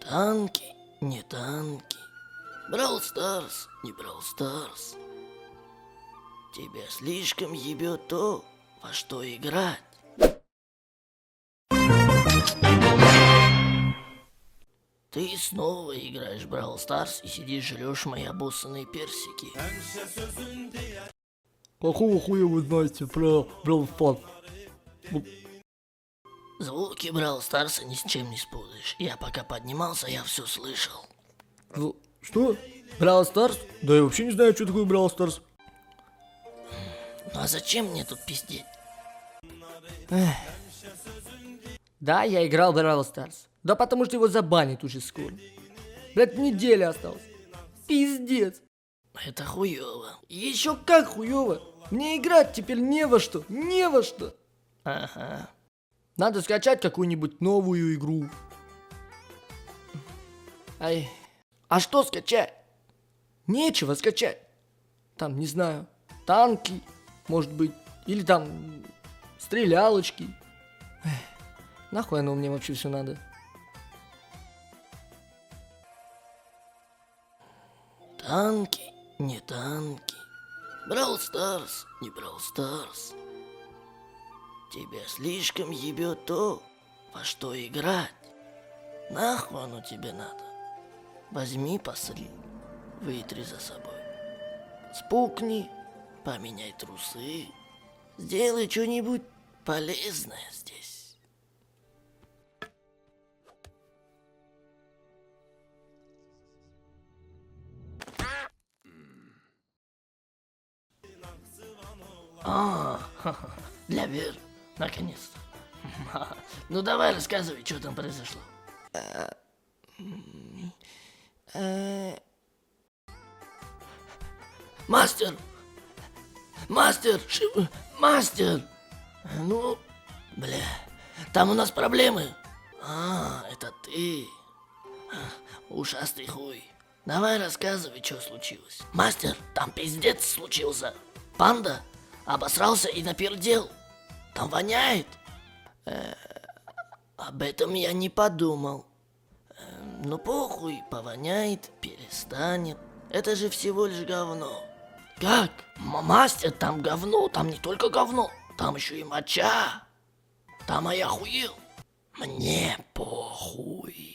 Танки, не танки. Brawl Stars, не брал Старс. Тебя слишком ебет то, во что играть. Ты снова играешь Brawl Stars и сидишь жрешь мои обоссанные персики. Какого хуя вы знаете про Brawl Stars? Звуки Брал Старса ни с чем не спутаешь. Я пока поднимался, я все слышал. ну, Что? Brawl Stars? Да я вообще не знаю, что такое Brawl Stars. Ну а зачем мне тут пиздеть? Да, я играл в Brawl Stars. Да потому что его забанят уже скоро. Блять, неделя осталась. Пиздец. Это хуево. Еще как хуево. Мне играть теперь не во что. Не во что. Ага. Надо скачать какую-нибудь новую игру. Ай. А что скачать? Нечего скачать. Там, не знаю, танки, может быть, или там стрелялочки. Эх, нахуй оно мне вообще все надо? Танки, не танки. Брал Старс, не брал Старс. Тебя слишком ебет то, во что играть. Нахуй оно тебе надо? Возьми, посри, вытри за собой. Спукни, поменяй трусы. Сделай что-нибудь полезное здесь. А, для Вер, наконец-то. Ну давай рассказывай, что там произошло. Мастер! Мастер! ши- Мастер! Ну, бля, там у нас проблемы. А, это ты. Ушастый хуй. Давай рассказывай, что случилось. Мастер, там пиздец случился. Панда обосрался и напердел. Там воняет. Э, об этом я не подумал. Э, ну похуй, повоняет, перестанет. Это же всего лишь говно. Как? Мастер, там говно, там не только говно, там еще и моча. Там я охуел. Мне похуй.